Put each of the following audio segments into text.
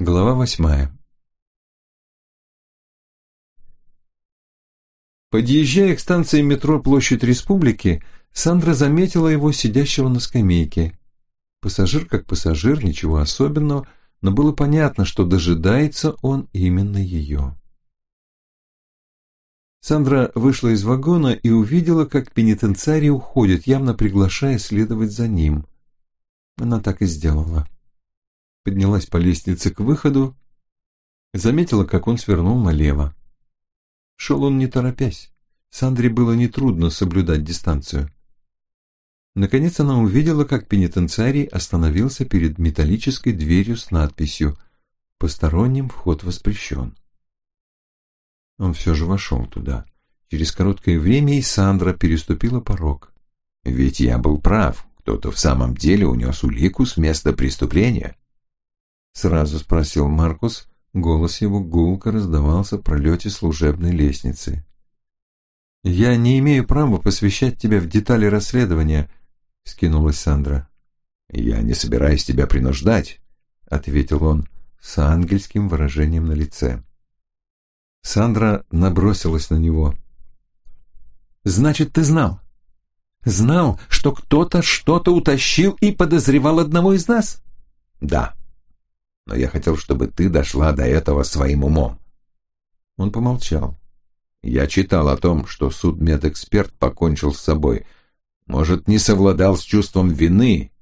Глава восьмая Подъезжая к станции метро Площадь Республики, Сандра заметила его сидящего на скамейке. Пассажир как пассажир, ничего особенного, но было понятно, что дожидается он именно ее. Сандра вышла из вагона и увидела, как пенитенциарий уходит, явно приглашая следовать за ним. Она так и сделала. Поднялась по лестнице к выходу, заметила, как он свернул налево. Шел он не торопясь. Сандре было нетрудно соблюдать дистанцию. Наконец она увидела, как пенитенциарий остановился перед металлической дверью с надписью «Посторонним вход воспрещен». Он все же вошел туда. Через короткое время и Сандра переступила порог. «Ведь я был прав. Кто-то в самом деле унес улику с места преступления?» Сразу спросил Маркус. Голос его гулко раздавался в пролете служебной лестницы. «Я не имею права посвящать тебя в детали расследования», — скинулась Сандра. «Я не собираюсь тебя принуждать», — ответил он с ангельским выражением на лице. Сандра набросилась на него. «Значит, ты знал? Знал, что кто-то что-то утащил и подозревал одного из нас?» «Да. Но я хотел, чтобы ты дошла до этого своим умом». Он помолчал. «Я читал о том, что судмедэксперт покончил с собой. Может, не совладал с чувством вины,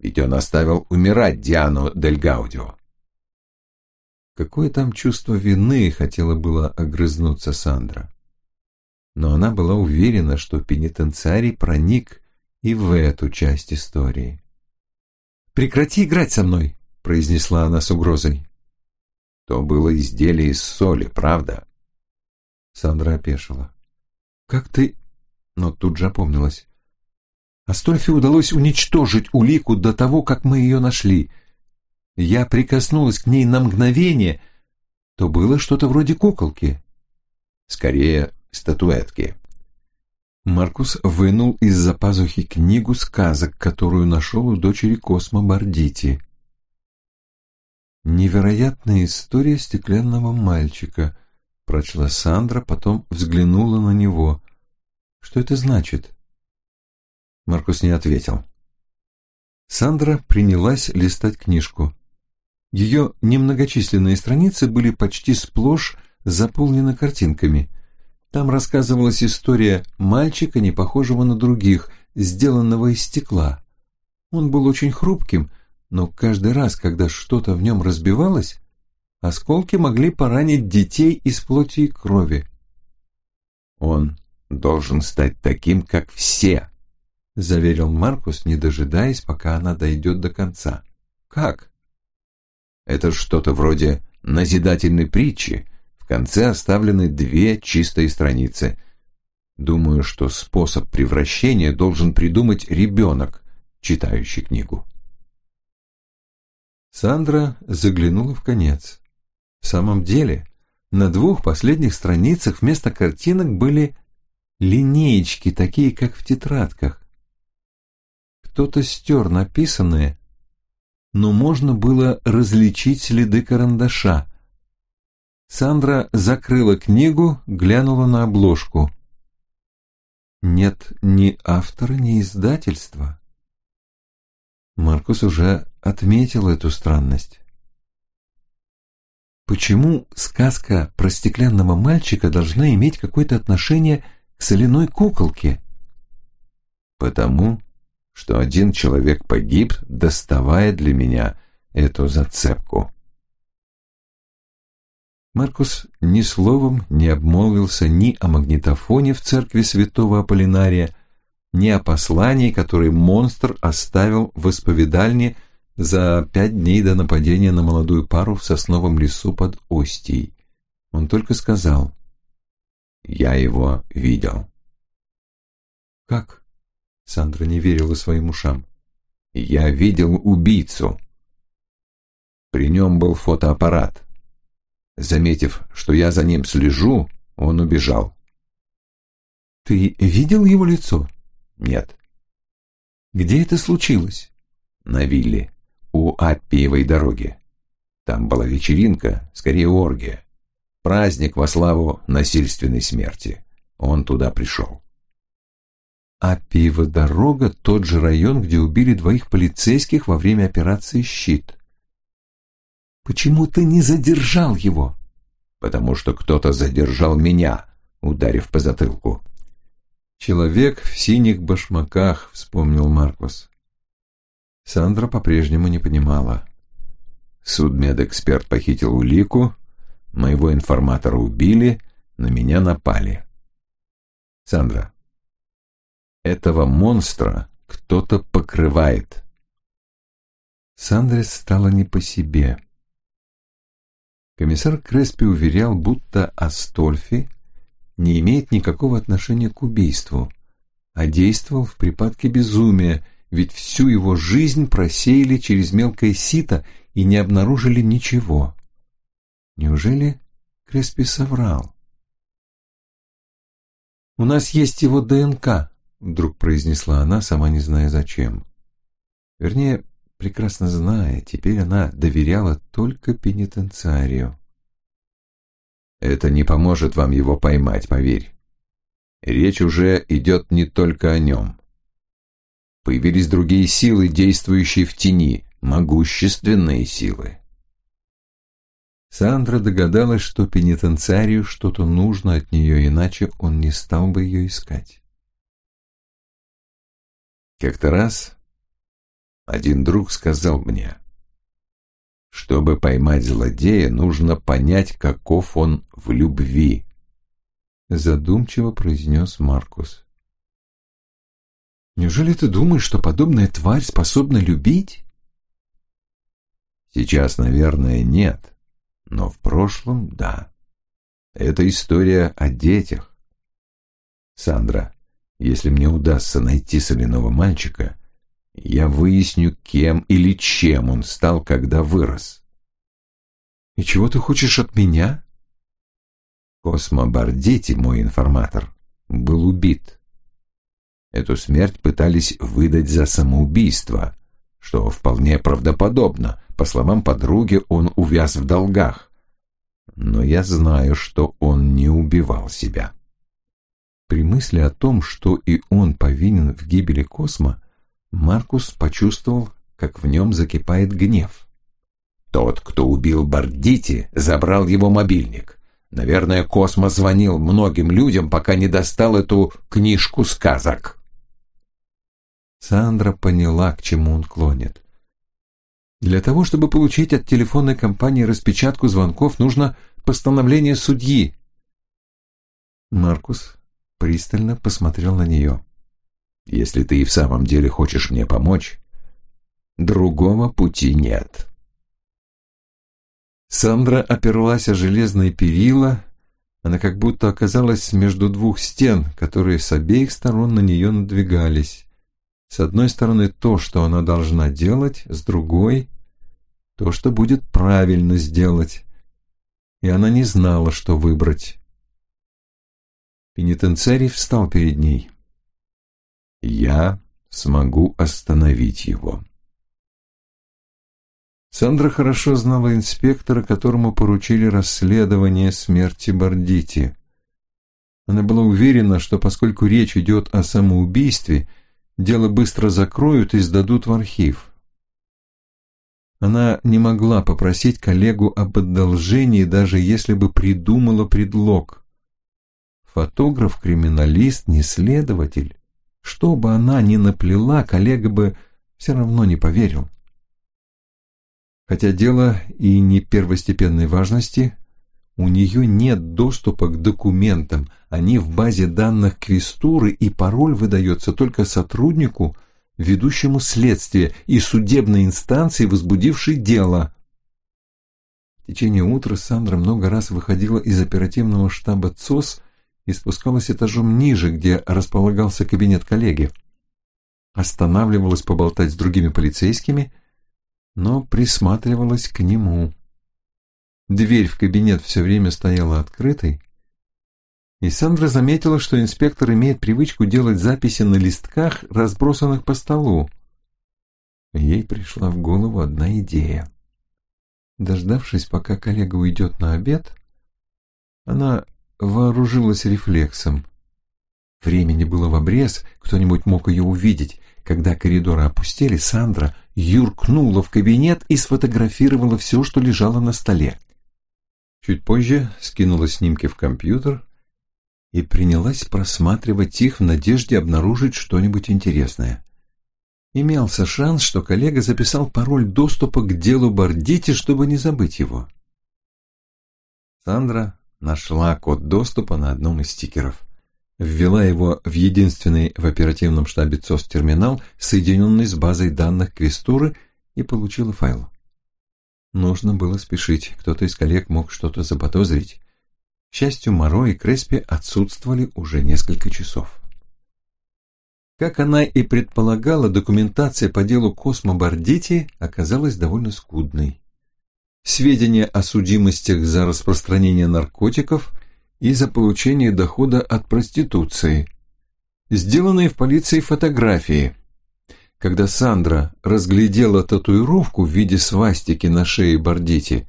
ведь он оставил умирать Диану Дель Гаудио. Какое там чувство вины хотела было огрызнуться Сандра. Но она была уверена, что пенитенциарий проник и в эту часть истории. «Прекрати играть со мной!» — произнесла она с угрозой. «То было изделие из соли, правда?» Сандра опешила. «Как ты...» Но тут же опомнилась. Астольфе удалось уничтожить улику до того, как мы ее нашли — я прикоснулась к ней на мгновение, то было что-то вроде куколки. Скорее, статуэтки. Маркус вынул из-за пазухи книгу сказок, которую нашел у дочери Космо Бардити. «Невероятная история стеклянного мальчика», — прочла Сандра, потом взглянула на него. «Что это значит?» Маркус не ответил. Сандра принялась листать книжку. Ее немногочисленные страницы были почти сплошь заполнены картинками. Там рассказывалась история мальчика, не похожего на других, сделанного из стекла. Он был очень хрупким, но каждый раз, когда что-то в нем разбивалось, осколки могли поранить детей из плоти и крови. «Он должен стать таким, как все», — заверил Маркус, не дожидаясь, пока она дойдет до конца. «Как?» Это что-то вроде назидательной притчи. В конце оставлены две чистые страницы. Думаю, что способ превращения должен придумать ребенок, читающий книгу. Сандра заглянула в конец. В самом деле, на двух последних страницах вместо картинок были линеечки, такие как в тетрадках. Кто-то стер написанное но можно было различить следы карандаша. Сандра закрыла книгу, глянула на обложку. Нет ни автора, ни издательства. Маркус уже отметил эту странность. Почему сказка про стеклянного мальчика должна иметь какое-то отношение к соляной куколке? Потому что один человек погиб, доставая для меня эту зацепку. Маркус ни словом не обмолвился ни о магнитофоне в церкви святого Аполлинария, ни о послании, которое монстр оставил в исповедальне за пять дней до нападения на молодую пару в сосновом лесу под Остией. Он только сказал «Я его видел». «Как?» Сандра не верила своим ушам. «Я видел убийцу. При нем был фотоаппарат. Заметив, что я за ним слежу, он убежал». «Ты видел его лицо?» «Нет». «Где это случилось?» «На вилле, у Аппиевой дороги». Там была вечеринка, скорее оргия. Праздник во славу насильственной смерти. Он туда пришел. А пиво-дорога — тот же район, где убили двоих полицейских во время операции «Щит». Почему ты не задержал его? Потому что кто-то задержал меня, ударив по затылку. Человек в синих башмаках, вспомнил Маркус. Сандра по-прежнему не понимала. Судмедэксперт похитил улику, моего информатора убили, на меня напали. Сандра, этого монстра кто-то покрывает. Сандре стало не по себе. Комиссар Креспи уверял, будто Астольфи не имеет никакого отношения к убийству, а действовал в припадке безумия, ведь всю его жизнь просеяли через мелкое сито и не обнаружили ничего. Неужели Креспи соврал? «У нас есть его ДНК», — вдруг произнесла она, сама не зная зачем. Вернее, прекрасно зная, теперь она доверяла только пенитенциарию. Это не поможет вам его поймать, поверь. Речь уже идет не только о нем. Появились другие силы, действующие в тени, могущественные силы. Сандра догадалась, что пенитенциарию что-то нужно от нее, иначе он не стал бы ее искать. Как-то раз один друг сказал мне, чтобы поймать злодея, нужно понять, каков он в любви. Задумчиво произнес Маркус. Неужели ты думаешь, что подобная тварь способна любить? Сейчас, наверное, нет, но в прошлом — да. Это история о детях. Сандра, если мне удастся найти соляного мальчика, я выясню, кем или чем он стал, когда вырос. И чего ты хочешь от меня? Космо Бардити, мой информатор, был убит. Эту смерть пытались выдать за самоубийство, что вполне правдоподобно. По словам подруги, он увяз в долгах. Но я знаю, что он не убивал себя. При мысли о том, что и он повинен в гибели Космо, Маркус почувствовал, как в нем закипает гнев. Тот, кто убил Бардити, забрал его мобильник. Наверное, Космо звонил многим людям, пока не достал эту книжку сказок. Сандра поняла, к чему он клонит. Для того, чтобы получить от телефонной компании распечатку звонков, нужно постановление судьи. Маркус пристально посмотрел на нее. Если ты и в самом деле хочешь мне помочь, другого пути нет. Сандра оперлась о железные перила, она как будто оказалась между двух стен, которые с обеих сторон на нее надвигались. С одной стороны то, что она должна делать, с другой — то, что будет правильно сделать. И она не знала, что выбрать. Пенитенциарий встал перед ней. Я смогу остановить его. Сандра хорошо знала инспектора, которому поручили расследование смерти Бардити. Она была уверена, что поскольку речь идет о самоубийстве, дело быстро закроют и сдадут в архив. Она не могла попросить коллегу об одолжении, даже если бы придумала предлог. Фотограф-криминалист не следователь. Что бы она ни наплела, коллега бы все равно не поверил. Хотя дело и не первостепенной важности, у нее нет доступа к документам, они в базе данных Квестуры, и пароль выдается только сотруднику, ведущему следствие и судебной инстанции, возбудившей дело. В течение утра Сандра много раз выходила из оперативного штаба ЦОС и спускалась этажом ниже, где располагался кабинет коллеги. Останавливалась поболтать с другими полицейскими, но присматривалась к нему. Дверь в кабинет все время стояла открытой, и Сандра заметила, что инспектор имеет привычку делать записи на листках, разбросанных по столу. Ей пришла в голову одна идея. Дождавшись, пока коллега уйдет на обед, она вооружилась рефлексом. Времени было в обрез, кто-нибудь мог ее увидеть. Когда коридоры опустели, Сандра юркнула в кабинет и сфотографировала все, что лежало на столе. Чуть позже скинула снимки в компьютер и принялась просматривать их в надежде обнаружить что-нибудь интересное. Имелся шанс, что коллега записал пароль доступа к делу Бордити, чтобы не забыть его. Сандра нашла код доступа на одном из стикеров. Ввела его в единственный в оперативном штабе ЦОС терминал, соединенный с базой данных Квестуры, и получила файл. Нужно было спешить, кто-то из коллег мог что-то заподозрить. К счастью, Моро и Креспи отсутствовали уже несколько часов. Как она и предполагала, документация по делу Космо Бардити оказалась довольно скудной. Сведения о судимостях за распространение наркотиков и за получение дохода от проституции. Сделанные в полиции фотографии – когда Сандра разглядела татуировку в виде свастики на шее Бордити,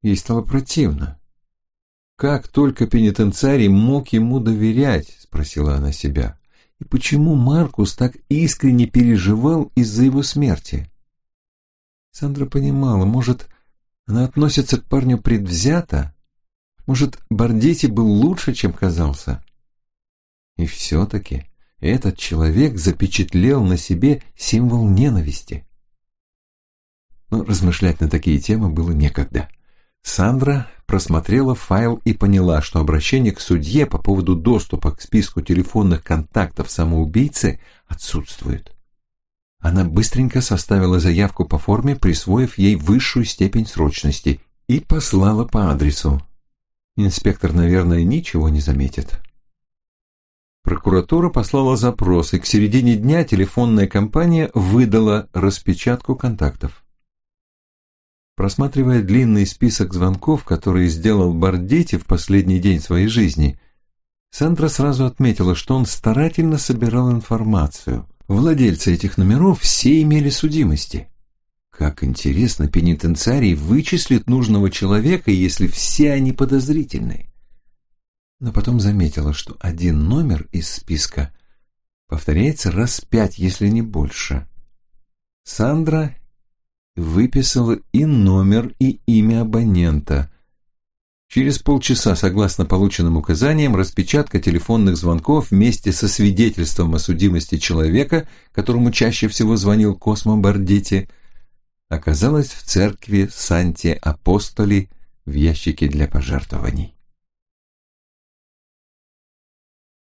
ей стало противно. «Как только пенитенциарий мог ему доверять?» – спросила она себя. «И почему Маркус так искренне переживал из-за его смерти?» Сандра понимала, может, она относится к парню предвзято? Может, Бордити был лучше, чем казался? И все-таки этот человек запечатлел на себе символ ненависти. Но размышлять на такие темы было некогда. Сандра просмотрела файл и поняла, что обращение к судье по поводу доступа к списку телефонных контактов самоубийцы отсутствует. Она быстренько составила заявку по форме, присвоив ей высшую степень срочности, и послала по адресу. Инспектор, наверное, ничего не заметит. Прокуратура послала запрос, и к середине дня телефонная компания выдала распечатку контактов. Просматривая длинный список звонков, которые сделал Бардити в последний день своей жизни, Сандра сразу отметила, что он старательно собирал информацию. Владельцы этих номеров все имели судимости. Как интересно, пенитенциарий вычислит нужного человека, если все они подозрительные но потом заметила, что один номер из списка повторяется раз пять, если не больше. Сандра выписала и номер, и имя абонента. Через полчаса, согласно полученным указаниям, распечатка телефонных звонков вместе со свидетельством о судимости человека, которому чаще всего звонил Космо Бардити, оказалась в церкви Санти Апостоли в ящике для пожертвований.